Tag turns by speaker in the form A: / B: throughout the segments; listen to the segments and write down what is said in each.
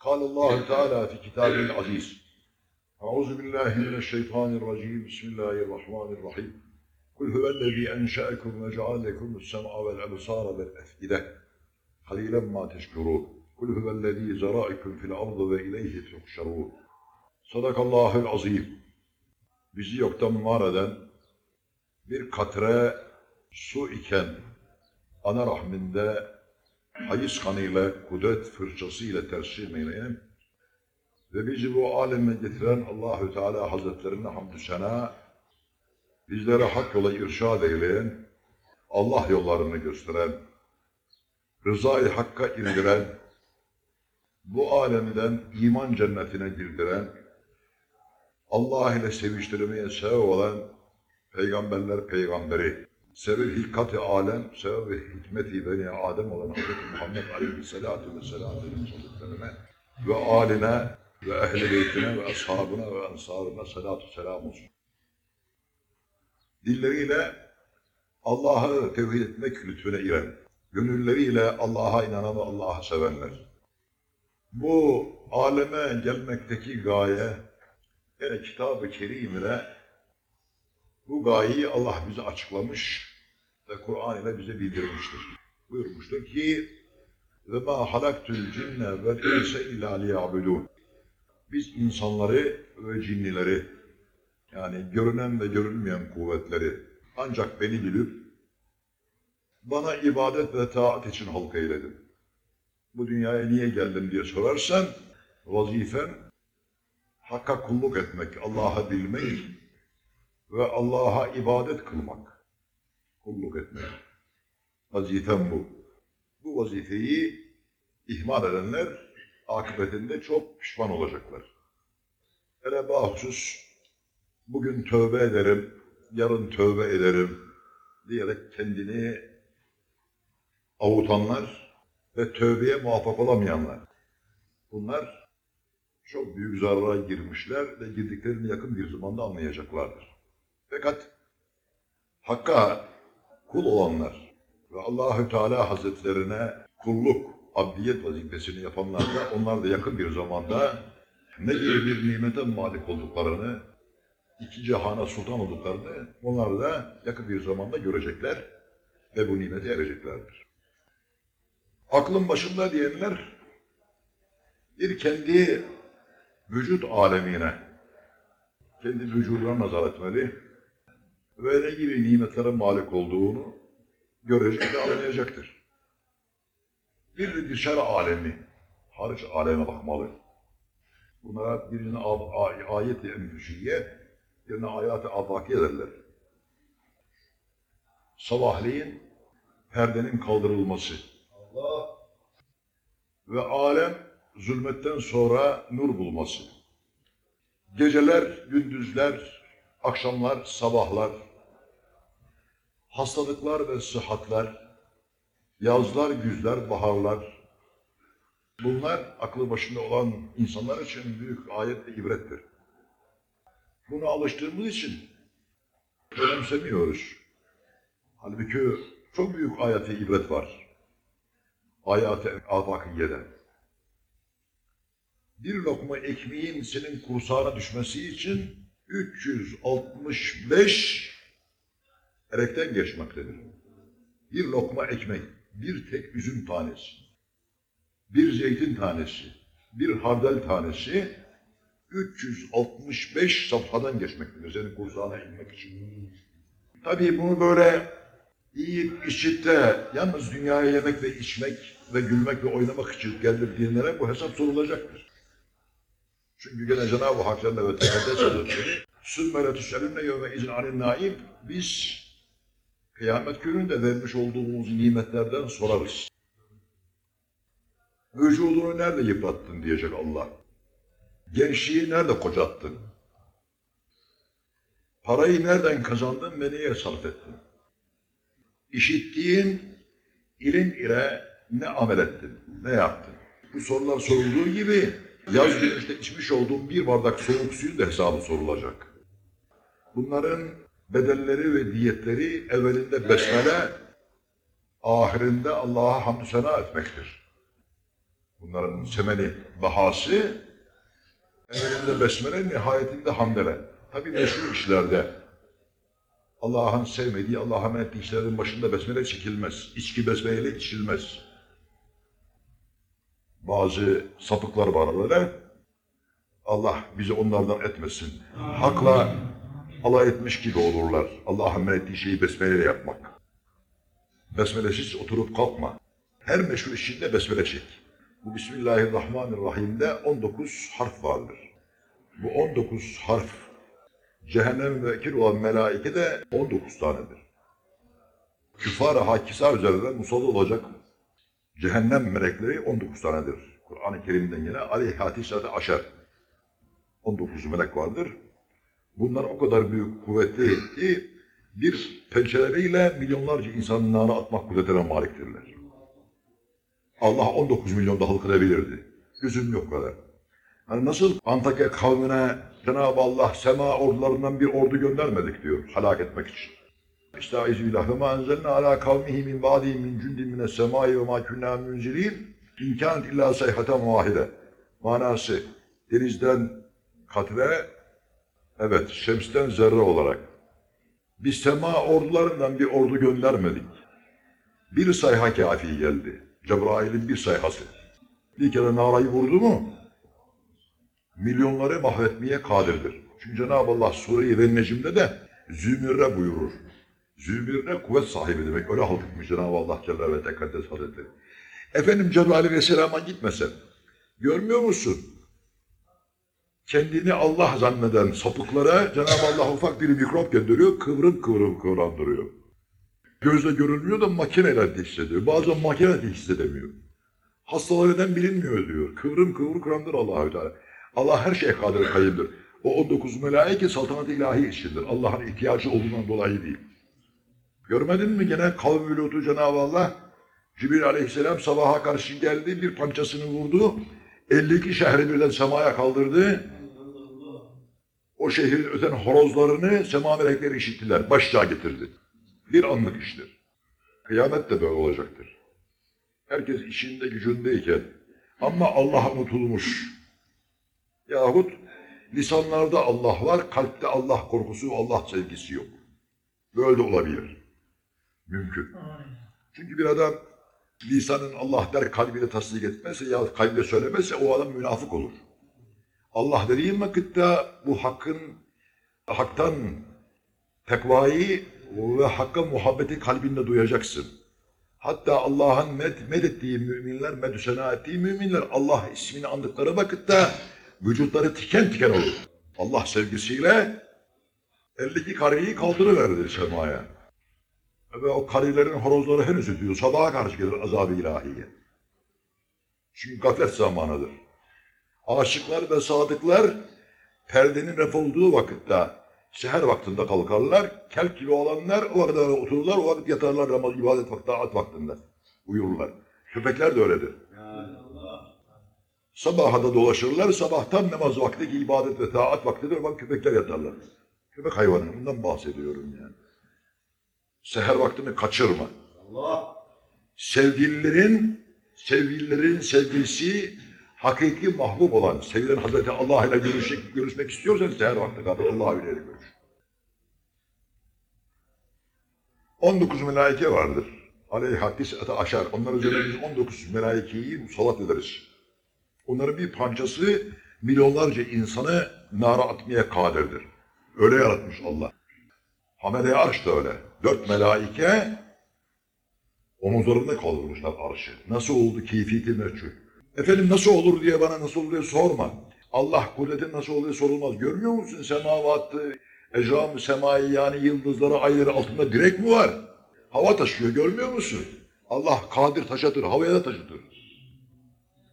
A: قال الله تعالى في كتابه العزيز أعوذ بالله من الشيطان الرجيم بسم الله الرحمن الرحيم قل هو الذي أنشأكم وجعل لكم السمع والأبصار والأفئدة قليلا ما تشكرون قل هو الذي زرعكم في الأرض وإليه تحشرون صدق الله العظيم Bizi yoktan var eden bir katre su iken ana rahminde hayız kanıyla, kudret fırçasıyla tersim eyleyen ve bizi bu aleme getiren Allahü Teala Hazretlerine hamdü sena, bizlere hak yola irşad eyleyen, Allah yollarını gösteren, rızayı hakka indiren, bu alemden iman cennetine girdiren, Allah ile seviştirmeye sebep olan peygamberler peygamberi, sebep hilkat-ı alem, sebep hikmeti beni Adem olan Hz. Muhammed Aleyhisselatü Vesselam Hazretlerine ve aline ve ehli beytine ve ashabına ve ensarına salatu selam olsun. Dilleriyle Allah'ı tevhid etmek lütfüne iren, gönülleriyle Allah'a inanan ve Allah'ı sevenler. Bu aleme gelmekteki gaye, yani Kitab-ı Kerim ile bu gayeyi Allah bize açıklamış ve Kur'an ile bize bildirmiştir. Buyurmuştur ki ve ma halaktul cinne ve insa illa liya'budun. Biz insanları ve cinnileri yani görünen ve görünmeyen kuvvetleri ancak beni bilip bana ibadet ve taat için halk eyledim. Bu dünyaya niye geldim diye sorarsan vazifen Hakka kulluk etmek, Allah'a bilmek ve Allah'a ibadet kılmak. Kulluk etmek. Vazifem bu. Bu vazifeyi ihmal edenler akıbetinde çok pişman olacaklar. Hele bahusus bugün tövbe ederim, yarın tövbe ederim diyerek kendini avutanlar ve tövbeye muvaffak olamayanlar. Bunlar çok büyük zarara girmişler ve girdiklerini yakın bir zamanda anlayacaklardır. Fakat Hakk'a kul olanlar ve Allahü Teala Hazretlerine kulluk, abdiyet vazifesini yapanlar da onlar da yakın bir zamanda ne gibi bir nimete malik olduklarını, iki cihana sultan olduklarını onlar da yakın bir zamanda görecekler ve bu nimete ereceklerdir. Aklın başında diyenler bir kendi vücut alemine, kendi vücuduna nazar etmeli ve ne gibi nimetlere malik olduğunu görecek ve anlayacaktır. Bir de dışarı alemi, hariç aleme bakmalı. Bunlara birine ayet-i emrişiye, birine ayat-ı afaki ederler. Sabahleyin perdenin kaldırılması. Allah ve alem zulmetten sonra nur bulması. Geceler, gündüzler, akşamlar, sabahlar, hastalıklar ve sıhhatler, yazlar, güzler, baharlar, bunlar aklı başında olan insanlar için büyük ayet ve ibrettir. Buna alıştığımız için önemsemiyoruz. Halbuki çok büyük ayet-i ibret var. Ayat-ı afakiyeden bir lokma ekmeğin senin kursağına düşmesi için 365 erekten geçmektedir. Bir lokma ekmek, bir tek üzüm tanesi, bir zeytin tanesi, bir hardal tanesi 365 safhadan geçmektedir senin kursağına inmek için. Tabii bunu böyle yiyip içip de yalnız dünyaya yemek ve içmek ve gülmek ve oynamak için geldir diyenlere bu hesap sorulacaktır. Çünkü gene Cenab-ı Hak Celle ve Tekaddes Hazretleri Sümmele tüselünne yevme izin anin naim biz kıyamet gününde vermiş olduğumuz nimetlerden sorarız. Vücudunu nerede yıprattın diyecek Allah. Gençliği nerede kocattın? Parayı nereden kazandın ve neye sarf ettin? İşittiğin ilim ile ne amel ettin, ne yaptın? Bu sorular sorulduğu gibi yaz gününde içmiş olduğum bir bardak soğuk suyun da hesabı sorulacak. Bunların bedelleri ve diyetleri evvelinde besmele, ahirinde Allah'a hamdü sena etmektir. Bunların semeni, bahası evvelinde besmele, nihayetinde hamdele. Tabi meşru işlerde Allah'ın sevmediği, Allah'a men ettiği işlerin başında besmele çekilmez. İçki besmeleyle içilmez. Bazı sapıklar var öyle. Allah bizi onlardan etmesin. Hakla alay etmiş gibi olurlar. Allah'ın men ettiği şeyi besmeleyle yapmak. Besmelesiz oturup kalkma. Her meşru işinde besmele çek. Bu Bismillahirrahmanirrahim'de 19 harf vardır. Bu 19 harf cehennem vekil olan melaike de 19 tanedir. Küfar-ı hakisa üzerinde musallat olacak cehennem melekleri 19 tanedir. Kur'an-ı Kerim'den gene aleyhatisate aşer. 19 melek vardır. Bunlar o kadar büyük kuvvetli ki bir pençeleriyle milyonlarca insanın nara atmak kudretine maliktirler. Allah 19 milyon da halk edebilirdi. Lüzum yok kadar. Hani nasıl Antakya kavmine Cenab-ı Allah sema ordularından bir ordu göndermedik diyor halak etmek için. Estaizu billah ve ma enzelna ala kavmihi min ba'di min cundin mine semai ve ma kunna münzilin in kânet illa sayhaten vahide. Manası denizden katre evet şemsten zerre olarak biz sema ordularından bir ordu göndermedik. Bir sayha kafi geldi. Cebrail'in bir sayhası. Bir kere narayı vurdu mu milyonları mahvetmeye kadirdir. Çünkü Cenab-ı Allah Sure-i Necim'de de zümürre buyurur. Zümürre kuvvet sahibi demek. Öyle halk etmiş Cenab-ı Allah Celle ve Tekaddes Hazretleri. Efendim Cebrail Aleyhisselam'a gitmesen, görmüyor musun? Kendini Allah zanneden sapıklara Cenab-ı Allah ufak bir mikrop gönderiyor, kıvrım kıvrım kıvrandırıyor. Gözle görülmüyor da makineler teşhis ediyor. Bazen makine teşhis edemiyor. Hastalar neden bilinmiyor diyor. Kıvrım kıvrım kırandır Allahü Teala. Allah her şeye kadir kayımdır. O 19 melaike saltanat-ı ilahi içindir. Allah'ın ihtiyacı olduğundan dolayı değil. Görmedin mi gene kavm-i Lut'u Cenab-ı Allah Cibril aleyhisselam sabaha karşı geldi bir pançasını vurdu. 52 şehri birden semaya kaldırdı. O şehrin öten horozlarını sema melekleri işittiler. Başça getirdi. Bir anlık iştir. Kıyamet de böyle olacaktır. Herkes işinde gücündeyken ama Allah unutulmuş. Yahut lisanlarda Allah var, kalpte Allah korkusu, Allah sevgisi yok. Böyle de olabilir. Mümkün. Çünkü bir adam lisanın Allah der kalbine tasdik etmezse ya kalbine söylemezse o adam münafık olur. Allah dediğim vakitte bu hakkın, haktan tekvayı ve hakka muhabbeti kalbinde duyacaksın. Hatta Allah'ın med, medettiği müminler, medüsena ettiği müminler Allah ismini andıkları vakitte vücutları tiken tiken olur. Allah sevgisiyle 52 kareyi kaldırıverdi semaya. Ve o karilerin horozları henüz ötüyor. Sabaha karşı gelir azab-ı ilahiye. Çünkü gaflet zamanıdır. Aşıklar ve sadıklar perdenin ref olduğu vakitte seher vaktinde kalkarlar. Kelp gibi olanlar o vakit otururlar, o vakit yatarlar namaz, ibadet vakti, taat vaktinde. Uyurlar. Köpekler de öyledir. Sabaha da dolaşırlar, sabahtan namaz vakti, ibadet ve taat vaktidir, bak köpekler yatarlar. Köpek hayvanı, bundan bahsediyorum yani. Seher vaktini kaçırma.
B: Allah.
A: Sevgililerin, sevgililerin sevgilisi hakiki mahbub olan, sevilen Hazreti Allah ile görüşmek, görüşmek istiyorsan seher vakti kadar Allah ile görüş. 19 melaike vardır. Aleyhaddis ete aşar. Onlar üzerine biz 19 melaikeyi musallat ederiz. Onların bir parçası milyonlarca insanı nara atmaya kadirdir. Öyle yaratmış Allah. Hamele arş da öyle. Dört melaike omuzlarında kaldırmışlar arşı. Nasıl oldu keyfiyeti meçhul. Efendim nasıl olur diye bana nasıl diye sorma. Allah kudretin nasıl oluyor sorulmaz. Görmüyor musun semavatı, ecram semayı yani yıldızları, ayları altında direk mi var? Hava taşıyor görmüyor musun? Allah kadir taşıtır, havaya da taşıtır.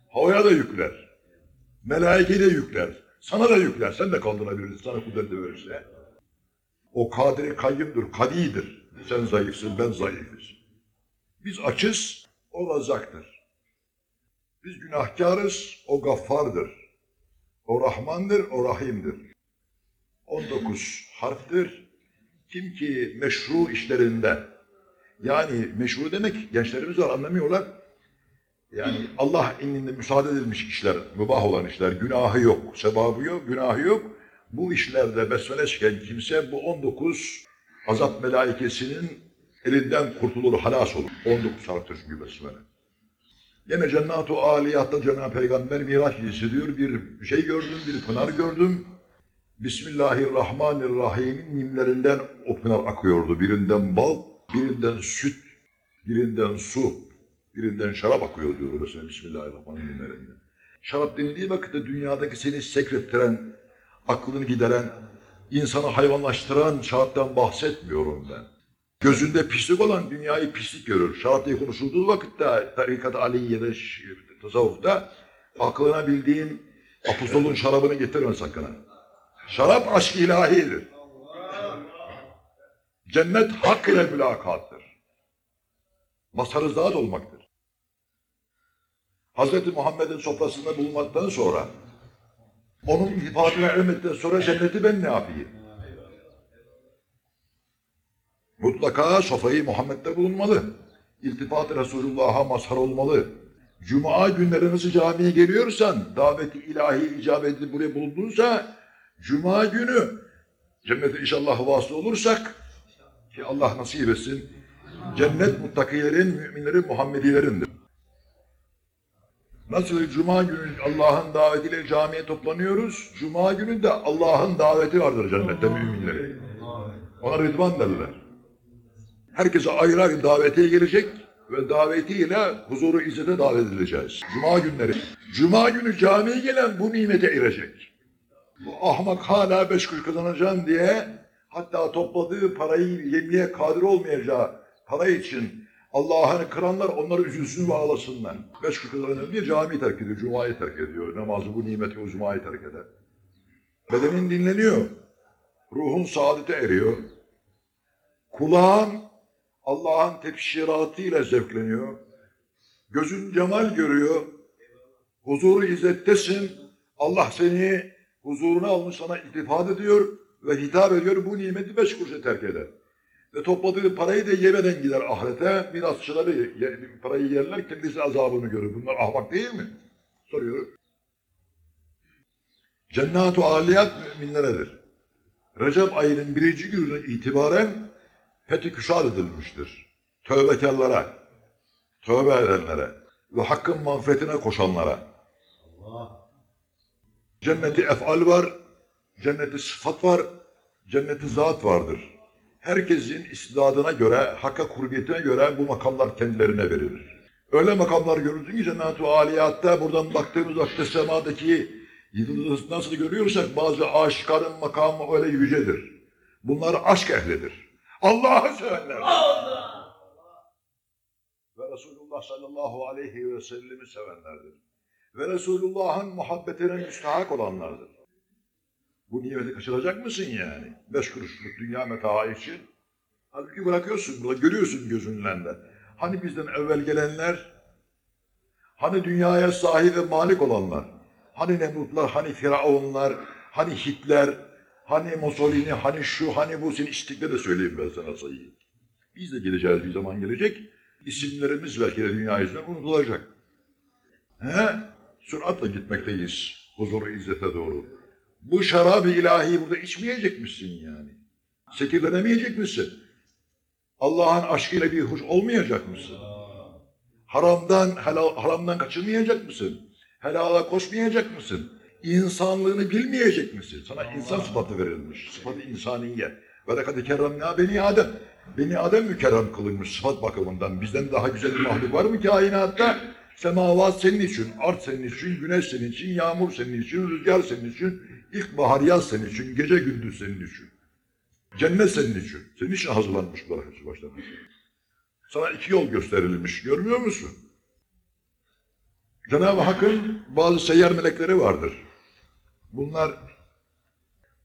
A: Havaya da yükler. Melaike de yükler. Sana da yükler. Sen de kaldırabilirsin. Sana kudret de verirse. O kadiri kayyımdır, kadidir. Sen zayıfsın, ben zayıfız. Biz açız, o razaktır. Biz günahkarız, o gaffardır. O Rahmandır, o Rahim'dir. 19 harftir. Kim ki meşru işlerinde, yani meşru demek gençlerimiz var anlamıyorlar. Yani Allah indinde müsaade edilmiş işler, mübah olan işler, günahı yok, sevabı yok, günahı yok. Bu işlerde besmele çeken kimse bu 19 azap melaikesinin elinden kurtulur, halas olur. 19 harftir çünkü besmele. Yine cennet-u aliyatta Cenab-ı Peygamber miraç hissediyor. Bir şey gördüm, bir pınar gördüm. Bismillahirrahmanirrahim'in nimlerinden o pınar akıyordu. Birinden bal, birinden süt, birinden su, birinden şarap akıyor diyor mesela Bismillahirrahmanirrahim nimlerinden. Şarap denildiği vakitte dünyadaki seni sekrettiren, aklını gideren, insanı hayvanlaştıran şaraptan bahsetmiyorum ben. Gözünde pislik olan dünyayı pislik görür. Şarap diye konuşulduğu vakitte tarikat Aliye'de, ş- tasavvufta aklına bildiğin apostolun şarabını getirme sakın. Şarap aşk ilahidir. Cennet hak ile mülakattır. Mazharı zat olmaktır. Hazreti Muhammed'in sofrasında bulunmaktan sonra onun iltifatını ermekten sonra cenneti ben ne yapayım? Mutlaka sofrayı Muhammed'de bulunmalı. İltifat Resulullah'a mazhar olmalı. Cuma günleri nasıl camiye geliyorsan, daveti ilahi icabet edip buraya bulundunsa, Cuma günü cennete inşallah vasıl olursak, ki Allah nasip etsin, cennet muttakilerin, müminlerin, Muhammedilerindir. Nasıl Cuma günü Allah'ın davetiyle camiye toplanıyoruz, Cuma günü de Allah'ın daveti vardır cennette müminlere. Ona rıdvan derler. Herkese ayrı ayrı davetiye gelecek ve davetiyle huzuru izzete davet edileceğiz. Cuma günleri. Cuma günü camiye gelen bu nimete erecek. Bu ahmak hala beş kuruş kazanacağım diye hatta topladığı parayı yemeye kadir olmayacağı para için Allah'ını kıranlar onları üzülsün ve ağlasınlar. Beş kuruş kazanacağım diye camiyi terk ediyor, cumayı terk ediyor. Namazı bu nimeti o cumayı terk eder. Bedenin dinleniyor. Ruhun saadete eriyor. Kulağın Allah'ın tefşiratıyla zevkleniyor. Gözün cemal görüyor. Huzuru izzettesin. Allah seni huzuruna almış sana iltifat ediyor ve hitap ediyor. Bu nimeti beş kuruşa terk eder. Ve topladığı parayı da yemeden gider ahirete. Mirasçıları parayı yerler, kendisi azabını görür. Bunlar ahmak değil mi? Soruyor. Cennet-u aliyat müminleredir. Recep ayının birinci gününe itibaren fethi küşat edilmiştir. Tövbekarlara, tövbe edenlere ve hakkın mağfiretine koşanlara. Cenneti efal var, cenneti sıfat var, cenneti zat vardır. Herkesin istidadına göre, hakka kurbiyetine göre bu makamlar kendilerine verilir. Öyle makamlar görürsün ki cennet-i aliyatta buradan baktığımız vakti semadaki yıldızı nasıl görüyorsak bazı aşıkların makamı öyle yücedir. Bunlar aşk ehlidir. Allah'ı sevenler. Ve Resulullah sallallahu aleyhi ve sellemi sevenlerdir. Ve Resulullah'ın muhabbetine müstahak olanlardır. Bu nimeti kaçıracak mısın yani? Beş kuruşluk dünya metaı için. Halbuki bırakıyorsun, görüyorsun gözünle de. Hani bizden evvel gelenler, hani dünyaya sahip ve malik olanlar, hani Nemrutlar, hani Firavunlar, hani Hitler, hani Mussolini, hani şu, hani bu, senin istikle de söyleyeyim ben sana sayıyı. Biz de geleceğiz bir zaman gelecek. İsimlerimiz belki de dünya yüzünden unutulacak. He? Süratle gitmekteyiz huzuru izzete doğru. Bu şarabı ilahi burada içmeyecek misin yani? Sekirlenemeyecek misin? Allah'ın aşkıyla bir hoş olmayacak mısın? Haramdan, helal, haramdan kaçınmayacak mısın? Helala koşmayacak mısın? İnsanlığını bilmeyecek misin? Sana insan sıfatı verilmiş. Sıfatı insaniye. Ve lekad kerremna beni Adem. Beni Adem mükerrem kılınmış sıfat bakımından. Bizden daha güzel bir mahluk var mı kainatta? Semavat senin için, art senin için, güneş senin için, yağmur senin için, rüzgar senin için, ilkbahar yaz senin için, gece gündüz senin için. Cennet senin için. Senin için hazırlanmış bunlar hepsi baştan. Sana iki yol gösterilmiş. Görmüyor musun? Cenab-ı Hakk'ın bazı seyyar melekleri vardır. Bunlar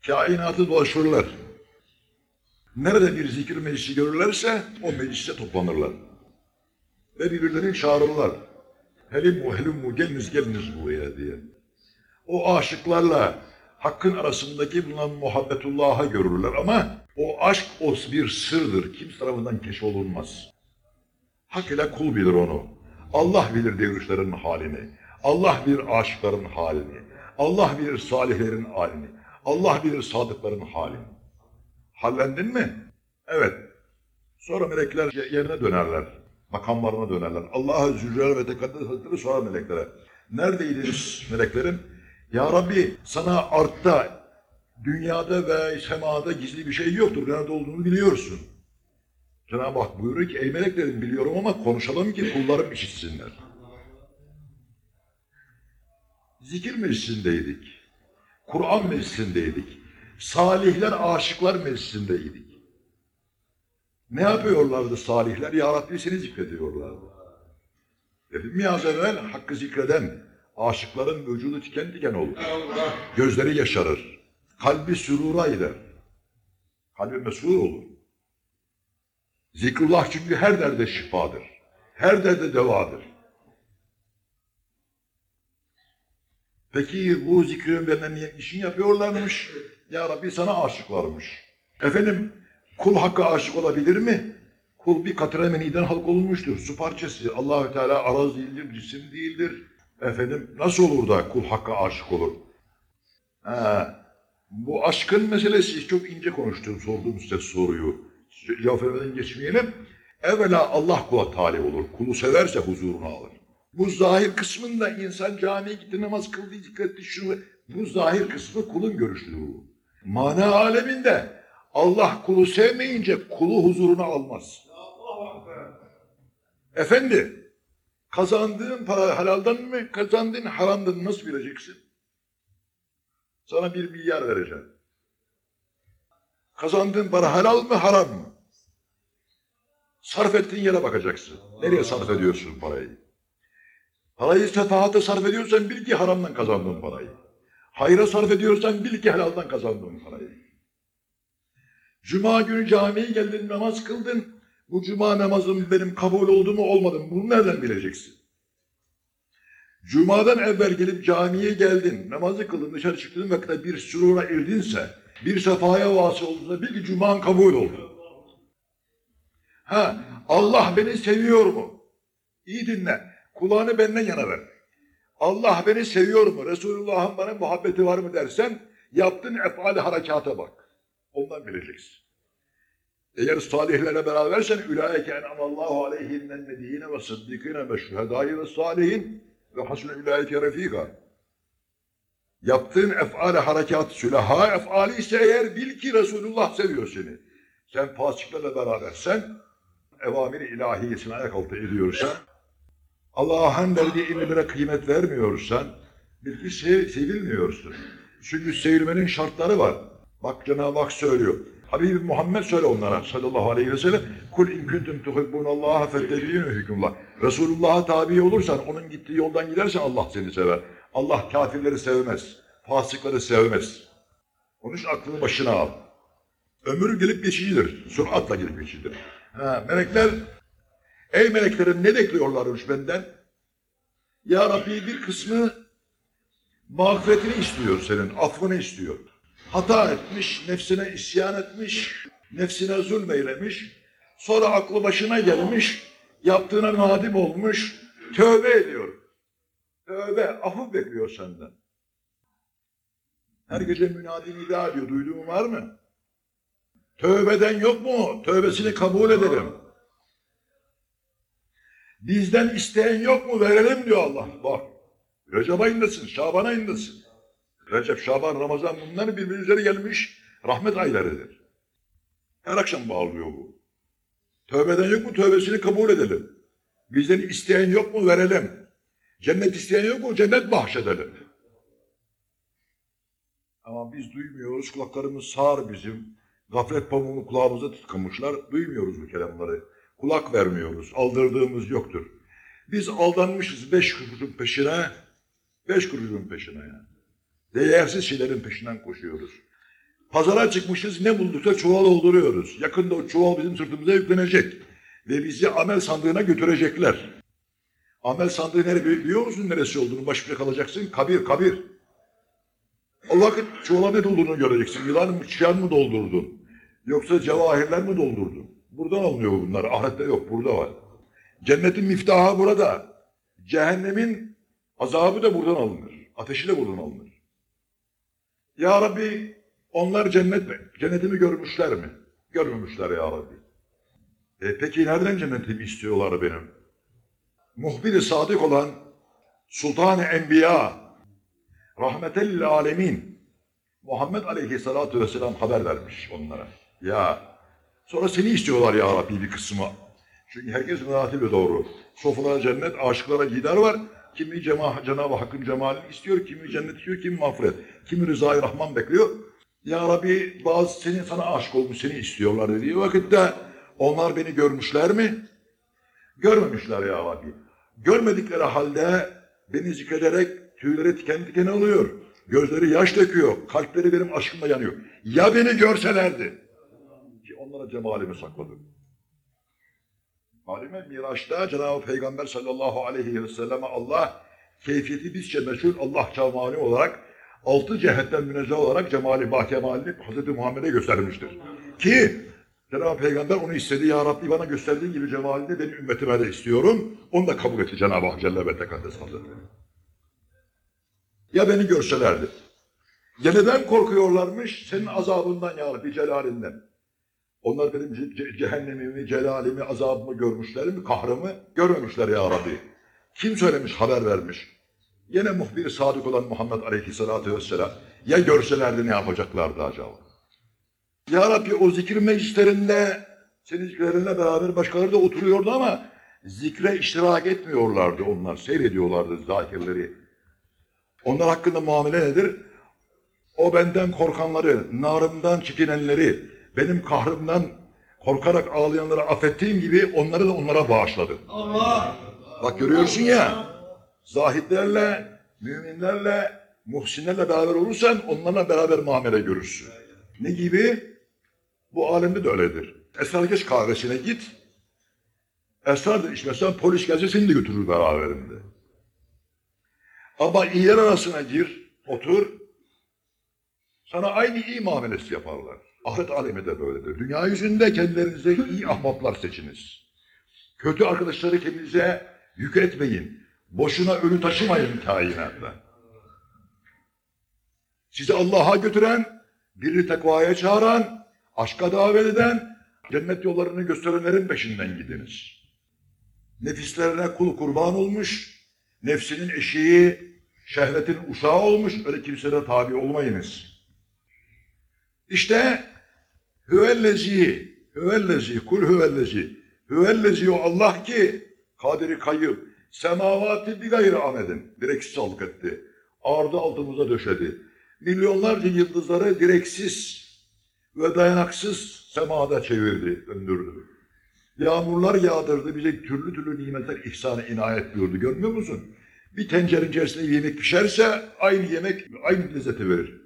A: kainatı dolaşırlar. Nerede bir zikir meclisi görürlerse o meclise toplanırlar. Ve birbirlerini çağırırlar. Helimmu helimmu geliniz geliniz buraya diye. O aşıklarla hakkın arasındaki bulunan muhabbetullah'a görürler ama o aşk o bir sırdır. Kimse tarafından keşfolunmaz. Hak ile kul bilir onu. Allah bilir devirişlerin halini. Allah bilir aşıkların halini. Allah bilir salihlerin halini. Allah bilir sadıkların halini. Hallendin mi? Evet. Sonra melekler yerine dönerler. Makamlarına dönerler. Allah'a Zülcelal ve Tekaddes Hazretleri sorar meleklere. Neredeydiniz meleklerim? Ya Rabbi sana artta, dünyada ve semada gizli bir şey yoktur. Nerede olduğunu biliyorsun. Cenab-ı Hak buyuruyor ki ey meleklerim biliyorum ama konuşalım ki kullarım işitsinler. Zikir meclisindeydik. Kur'an meclisindeydik. Salihler, aşıklar meclisindeydik. Ne yapıyorlardı salihler? Ya Rabbi seni zikrediyorlardı. Dedim ya az hakkı zikreden aşıkların vücudu tiken tiken olur. Gözleri yaşarır. Kalbi sürura gider. Kalbi mesrur olur. Zikrullah çünkü her derde şifadır. Her derde devadır. Peki bu zikrin verilen işini yapıyorlarmış? Ya Rabbi sana aşıklarmış. Efendim kul hakkı aşık olabilir mi? Kul bir katre meniden halk olunmuştur. Su parçası. Allahü Teala araz değildir, cisim değildir. Efendim nasıl olur da kul hakka aşık olur? Ha, bu aşkın meselesi çok ince konuştum, sorduğum size soruyu. Cevap geçmeyelim. Evvela Allah kula talip olur. Kulu severse huzuruna alır. Bu zahir kısmında insan camiye gitti, namaz kıldı, zikretti, şunu. Bu zahir kısmı kulun görüşlüğü. bu. Mana aleminde Allah kulu sevmeyince kulu huzuruna almaz. Efendi, kazandığın para halaldan mı, kazandığın haramdan nasıl bileceksin? Sana bir milyar vereceğim. Kazandığın para halal mı, haram mı? Sarf ettiğin yere bakacaksın. Nereye sarf ediyorsun parayı? Parayı sefahata sarf ediyorsan bil ki haramdan kazandığın parayı. Hayra sarf ediyorsan bil ki helaldan kazandığın parayı. Cuma günü camiye geldin, namaz kıldın. Bu cuma namazım benim kabul oldu mu olmadı mı? Bunu nereden bileceksin? Cuma'dan evvel gelip camiye geldin, namazı kıldın, dışarı çıktığın vakitte bir sürura erdinse, bir sefaya vasıl olduğunda bil ki cuman kabul oldu. Ha, Allah beni seviyor mu? İyi dinle. Kulağını benden yana ver. Allah beni seviyor mu? Resulullah'ın bana muhabbeti var mı dersen yaptığın efali harekata bak. Ondan bileceksin. Eğer salihlerle berabersen ulaike en'amallahu aleyhim men nebiyine ve sıddikine ve şühedâi ve salihin ve hasune ulaike refika. Yaptığın efali harekat sülaha efali ise eğer bil ki Resulullah seviyor seni. Sen fasıklarla berabersen evamiri ilahiyesine ayak altı ediyorsan Allah'ın verdiği emirlere kıymet vermiyorsan bil ki sev, sevilmiyorsun. Çünkü sevilmenin şartları var. Bak Cenab-ı Hak söylüyor. Habibi Muhammed söyle onlara sallallahu aleyhi ve sellem. Kul in kuntum tuhibbunallaha fettebi'inu hükümullah. Resulullah'a tabi olursan, onun gittiği yoldan gidersen Allah seni sever. Allah kafirleri sevmez. Fasıkları sevmez. Onun için aklını başına al. Ömür gelip geçicidir. Süratla gelip geçicidir. Ha, melekler, ey meleklerim ne bekliyorlarmış benden? Ya Rabbi bir kısmı mağfiretini istiyor senin, affını istiyor. Hata etmiş, nefsine isyan etmiş, nefsine zulmeylemiş, sonra aklı başına gelmiş, yaptığına nadim olmuş, tövbe ediyor. Tövbe, affı bekliyor senden. Her gece münadi nida ediyor, duyduğun var mı? Tövbeden yok mu? Tövbesini kabul edelim. Bizden isteyen yok mu? Verelim diyor Allah. Bak. Recep ayındasın, Şaban ayındasın. Recep, Şaban, Ramazan bunlar birbirinin üzerine gelmiş rahmet aylarıdır. Her akşam bağlıyor bu. Tövbeden yok mu? Tövbesini kabul edelim. Bizden isteyen yok mu? Verelim. Cennet isteyen yok mu? Cennet bahşedelim. Ama biz duymuyoruz, kulaklarımız sağır bizim. Gaflet pamuğunu kulağımıza tıkamışlar, duymuyoruz bu kelamları. Kulak vermiyoruz, aldırdığımız yoktur. Biz aldanmışız beş kuruşun peşine, beş kuruşun peşine yani. Değersiz şeylerin peşinden koşuyoruz. Pazara çıkmışız, ne bulduksa çuval dolduruyoruz. Yakında o çuval bizim sırtımıza yüklenecek. Ve bizi amel sandığına götürecekler. Amel sandığı nereye biliyor musun neresi olduğunu? Baş başa kalacaksın, kabir, kabir. O vakit çuvala ne dolduğunu göreceksin. Yılan mı, çıyan mı doldurdun? Yoksa cevahirler mi doldurdun? Buradan alınıyor bunlar. Ahirette yok, burada var. Cennetin miftahı burada. Cehennemin azabı da buradan alınır. Ateşi de buradan alınır. Ya Rabbi onlar cennet mi? Cennetimi görmüşler mi? Görmemişler ya Rabbi. E peki nereden cennetimi istiyorlar benim? Muhbir-i sadık olan Sultan-ı Enbiya, rahmetellil alemin, Muhammed Aleyhisselatü Vesselam haber vermiş onlara. Ya sonra seni istiyorlar ya Rabbi bir kısmı. Çünkü herkesin meratibi doğru. Sofralara cennet, aşıklara gider var. Kimi cema, Cenab-ı Hakk'ın cemalini istiyor, kimi cennet istiyor, kimi mağfiret. Kimi rızayı Rahman bekliyor. Ya Rabbi bazı senin sana aşık olmuş, seni istiyorlar dediği vakitte onlar beni görmüşler mi? Görmemişler ya Rabbi. Görmedikleri halde beni zikrederek tüyleri diken diken oluyor. Gözleri yaş döküyor. Kalpleri benim aşkımla yanıyor. Ya beni görselerdi? Onlara cemalimi sakladım. Malum Miraç'ta Cenab-ı Peygamber sallallahu aleyhi ve selleme Allah keyfiyeti bizce meşhur Allah cemali olarak altı cihetten münezzeh olarak cemali bahkemalini Hz. Muhammed'e göstermiştir. Ki Cenab-ı Peygamber onu istedi. Ya Rabbi bana gösterdiğin gibi cemalini benim ümmetime de istiyorum. Onu da kabul etti Cenab-ı Hak Celle ve Tekaddes Hazretleri. Ya beni görselerdi. Ya neden korkuyorlarmış? Senin azabından ya Rabbi celalinden. Onlar benim ce- ce- cehennemimi, celalimi, azabımı görmüşler mi? Kahrımı görmemişler ya Rabbi. Kim söylemiş, haber vermiş? Yine muhbir sadık olan Muhammed Aleyhisselatü Vesselam. Ya görselerdi ne yapacaklardı acaba? Ya Rabbi o zikir meclislerinde senin zikirlerinle beraber başkaları da oturuyordu ama zikre iştirak etmiyorlardı onlar. Seyrediyorlardı zakirleri. Onlar hakkında muamele nedir? O benden korkanları, narımdan çekinenleri, benim kahrımdan korkarak ağlayanları affettiğim gibi onları da onlara bağışladı.
B: Allah.
A: Bak görüyorsun ya, zahitlerle, müminlerle, muhsinlerle beraber olursan onlarla beraber muamele görürsün. Ne gibi? Bu alemde de öyledir. Esrarkeş kahvesine git, esrar da içmezsen polis gelse seni de götürür beraberinde. Ama iyiler arasına gir, otur, sana aynı iyi muamelesi yaparlar. Ahiret alemi de böyledir. Dünya yüzünde kendilerinize iyi ahbaplar seçiniz. Kötü arkadaşları kendinize yük etmeyin. Boşuna ölü taşımayın kainatta. Sizi Allah'a götüren, birini tekvaya çağıran, aşka davet eden, cennet yollarını gösterenlerin peşinden gidiniz. Nefislerine kul kurban olmuş, nefsinin eşiği, şehvetin uşağı olmuş, öyle kimselere tabi olmayınız. İşte hüvellezi, hüvellezi, kul hüvellezi, hüvellezi o Allah ki kadiri kayyum, semavati bir gayrı amedin, direksiz halk etti. Ardı altımıza döşedi. Milyonlarca yıldızları direksiz ve dayanaksız semada çevirdi, döndürdü. Yağmurlar yağdırdı, bize türlü türlü nimetler ihsanı inayet buyurdu. Görmüyor musun? Bir tencerenin içerisinde yemek pişerse aynı yemek aynı lezzeti verir.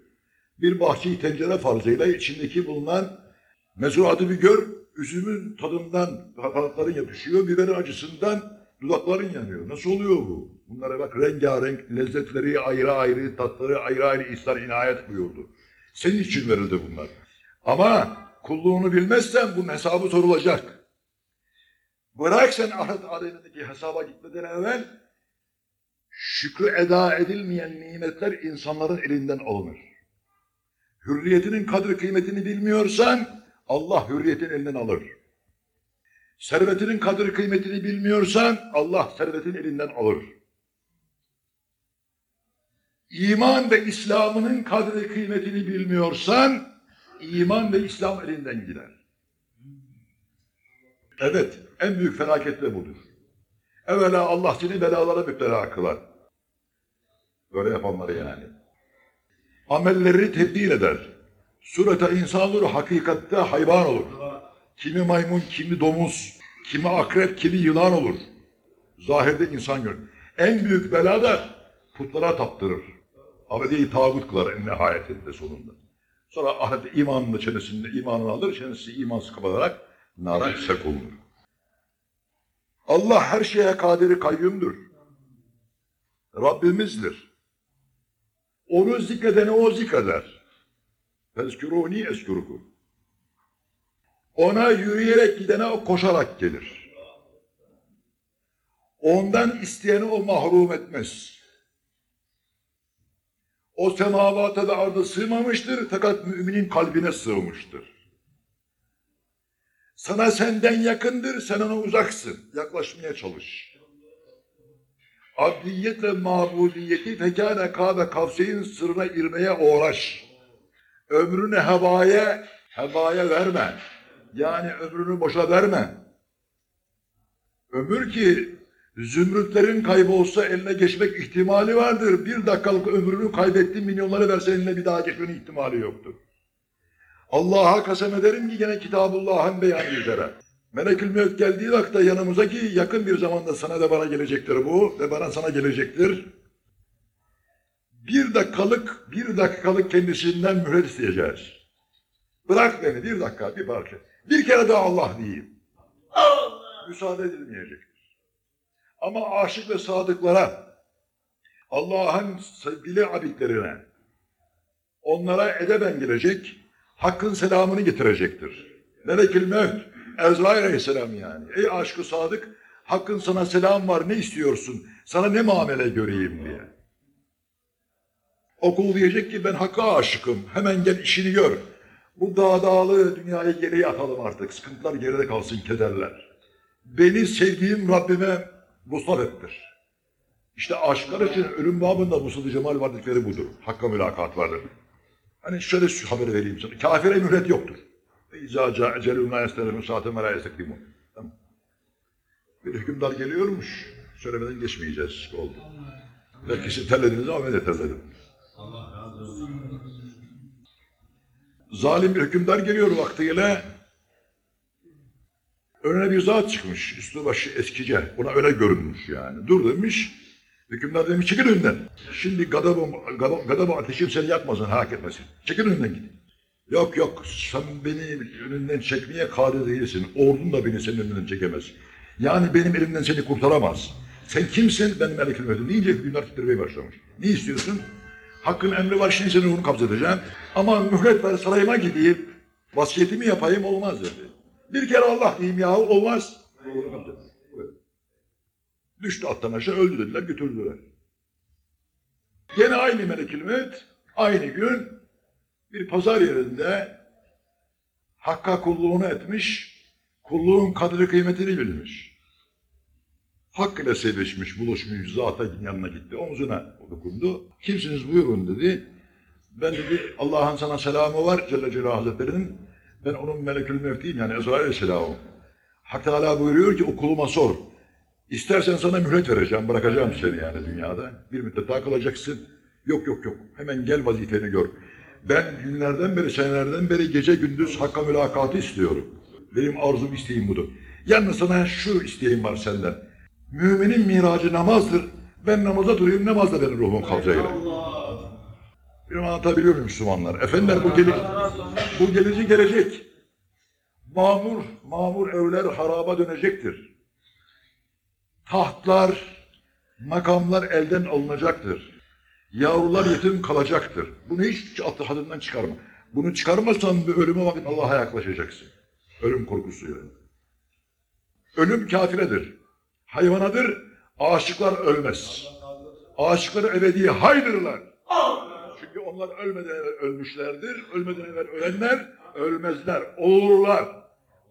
A: Bir bahçeyi tencere farzıyla içindeki bulunan mezuratı bir gör, üzümün tadından kanatların yapışıyor, biberin acısından dudakların yanıyor. Nasıl oluyor bu? Bunlara bak rengarenk, lezzetleri ayrı ayrı, tatları ayrı ayrı ihsan inayet buyurdu. Senin için verildi bunlar. Ama kulluğunu bilmezsen bunun hesabı sorulacak. Bırak sen ahiret alemindeki hesaba gitmeden evvel şükrü eda edilmeyen nimetler insanların elinden alınır. Hürriyetinin kadri kıymetini bilmiyorsan Allah hürriyetin elinden alır. Servetinin kadri kıymetini bilmiyorsan Allah servetin elinden alır. İman ve İslam'ının kadri kıymetini bilmiyorsan iman ve İslam elinden gider. Evet, en büyük felaket de budur. Evvela Allah seni belalara müptela kılar. Böyle yapanları yani. Amelleri tebdil eder. Surete insan olur, hakikatte hayvan olur. Kimi maymun, kimi domuz, kimi akrep, kimi yılan olur. Zahirde insan görür. En büyük bela da putlara taptırır. Abedi tağut kılar en nihayetinde sonunda. Sonra ahiret imanını çenesinde imanını alır, çenesi imansız kapatarak nara sevk olunur. Allah her şeye kadiri kayyumdur. Rabbimizdir. Onu zikredene o zikreder. Fezkürûni eskürüküm. Ona yürüyerek gidene o koşarak gelir. Ondan isteyeni o mahrum etmez. O semavata da arda sığmamıştır fakat müminin kalbine sığmıştır. Sana senden yakındır, sen ona uzaksın. Yaklaşmaya çalış. Abdiyetle mabudiyeti fekâne kâbe kavseyin sırrına irmeye uğraş. Ömrünü hevaya, hevaya verme. Yani ömrünü boşa verme. Ömür ki zümrütlerin kaybolsa eline geçmek ihtimali vardır. Bir dakikalık ömrünü kaybetti milyonları verse eline bir daha geçmenin ihtimali yoktur. Allah'a kasem ederim ki gene Kitabullah'ın beyanı üzere. Melekül Mevt geldiği vakte yanımıza ki yakın bir zamanda sana da bana gelecektir bu ve bana sana gelecektir. Bir dakikalık, bir dakikalık kendisinden mühlet isteyeceğiz. Bırak beni bir dakika, bir parça. Bir kere daha Allah diyeyim. Müsaade edilmeyecektir. Ama aşık ve sadıklara, Allah'ın sevgili abidlerine, onlara edeben gelecek, hakkın selamını getirecektir. Melekül Mevt, Ezrail Aleyhisselam yani. Ey aşkı sadık, hakkın sana selam var, ne istiyorsun? Sana ne muamele göreyim diye. Okul diyecek ki ben hakka aşıkım, hemen gel işini gör. Bu dağdağlı dünyaya geriye atalım artık, sıkıntılar geride kalsın, kederler. Beni sevdiğim Rabbime vuslat ettir. İşte aşklar için ölüm babında vuslat-ı cemal vardıkları budur. Hakka mülakat vardır. Hani şöyle şu haberi vereyim sana. Kafire mühlet yoktur. İzâ câ ecelûn lâ lâ yesteklimûn. Tamam. Bir hükümdar geliyormuş. Söylemeden geçmeyeceğiz. Oldu. Belki siz terlediniz ama ben de terledim. Zalim bir hükümdar geliyor vaktiyle. Önüne bir zat çıkmış. Üstü başı eskice. Ona öyle görünmüş yani. Dur demiş. Hükümdar demiş çekil önünden. Şimdi gadabı, gadabı, gadabı ateşim seni yakmasın, hak etmesin. Çekil önünden git. Yok yok sen beni önünden çekmeye kadir değilsin. Ordun da beni senin önünden çekemez. Yani benim elimden seni kurtaramaz. Sen kimsin? Ben Melek Ülmedin. Deyince hükümdar titremeye başlamış. Ne istiyorsun? Hakkın emri var şimdi senin ruhunu kabzedeceğim. Ama mühlet ver sarayıma gideyim. Vasiyetimi yapayım olmaz dedi. Bir kere Allah diyeyim yahu olmaz. Düştü attan aşağı öldü dediler götürdüler. Gene aynı melekül mevt aynı gün bir pazar yerinde Hakk'a kulluğunu etmiş, kulluğun kadri kıymetini bilmiş. Hak ile sevişmiş, buluşmuş, zata yanına gitti, omzuna dokundu. Kimsiniz buyurun dedi. Ben dedi Allah'ın sana selamı var Celle Celaluhu Hazretleri'nin. Ben onun melekül mevtiyim yani Ezrail Aleyhisselam. Hak Teala buyuruyor ki o kuluma sor. İstersen sana mühlet vereceğim, bırakacağım seni yani dünyada. Bir müddet daha kalacaksın. Yok yok yok, hemen gel vazifeni gör. Ben günlerden beri, senelerden beri gece gündüz Hakk'a mülakatı istiyorum. Benim arzum isteğim budur. Yalnız sana şu isteğim var senden. Müminin miracı namazdır. Ben namaza durayım, namazda benim ruhum kabzayla. Bir anlatabiliyor muyum Müslümanlar? Efendiler bu, gele bu gelici gelecek. Mamur, mamur evler haraba dönecektir. Tahtlar, makamlar elden alınacaktır. Yavrular yetim kalacaktır. Bunu hiç hadından çıkarma. Bunu çıkarmazsan bir ölüme vakit Allah'a yaklaşacaksın. Ölüm korkusuyla. Ölüm kafiredir. Hayvanadır. Aşıklar ölmez. Aşıkları ebedi haydırlar. Çünkü onlar ölmeden evvel ölmüşlerdir. Ölmeden evvel ölenler ölmezler. Olurlar.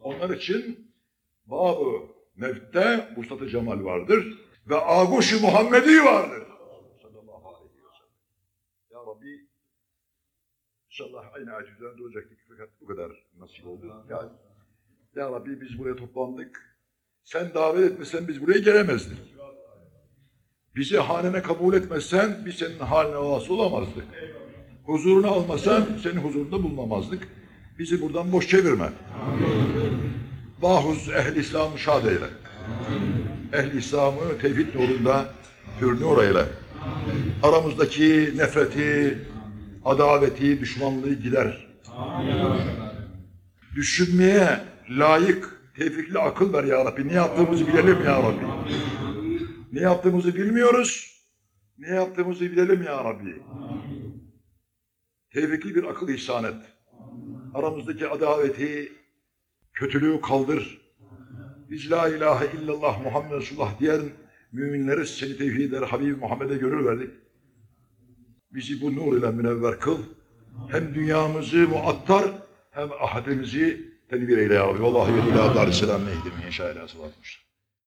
A: Onlar için babı mevtte vuslat-ı cemal vardır. Ve aguşu Muhammedi vardır. Ya Rabbi inşallah aynı ağaç üzerinde olacaktık fakat bu kadar nasip oldu. Ya, ya Rabbi biz buraya toplandık. Sen davet etmesen biz buraya gelemezdik. Bizi hanene kabul etmezsen biz senin haline vasıl olamazdık. Huzurunu almasan senin huzurunda bulunamazdık. Bizi buradan boş çevirme. Bahuz ehli İslam'ı şad eyle. Ehli İslam'ı tevhid nurunda hür nur eyle. Aramızdaki nefreti, adaveti, düşmanlığı gider. Düşünmeye layık, tevfikli akıl ver ya Rabbi. Ne yaptığımızı bilelim ya Rabbi. Ne yaptığımızı bilmiyoruz. Ne yaptığımızı bilelim ya Rabbi. Tevfikli bir akıl ihsan et. Aramızdaki adaveti, kötülüğü kaldır. Biz la ilahe illallah Muhammed Resulullah diyen Müminleri seni tevhid eder, Habib Muhammed'e gönül verdik. Bizi bu nur ile münevver kıl. Hem dünyamızı muattar hem ahadimizi tedbir eyle ya Rabbi. Vallahi ve ila dar selam neydim inşallah.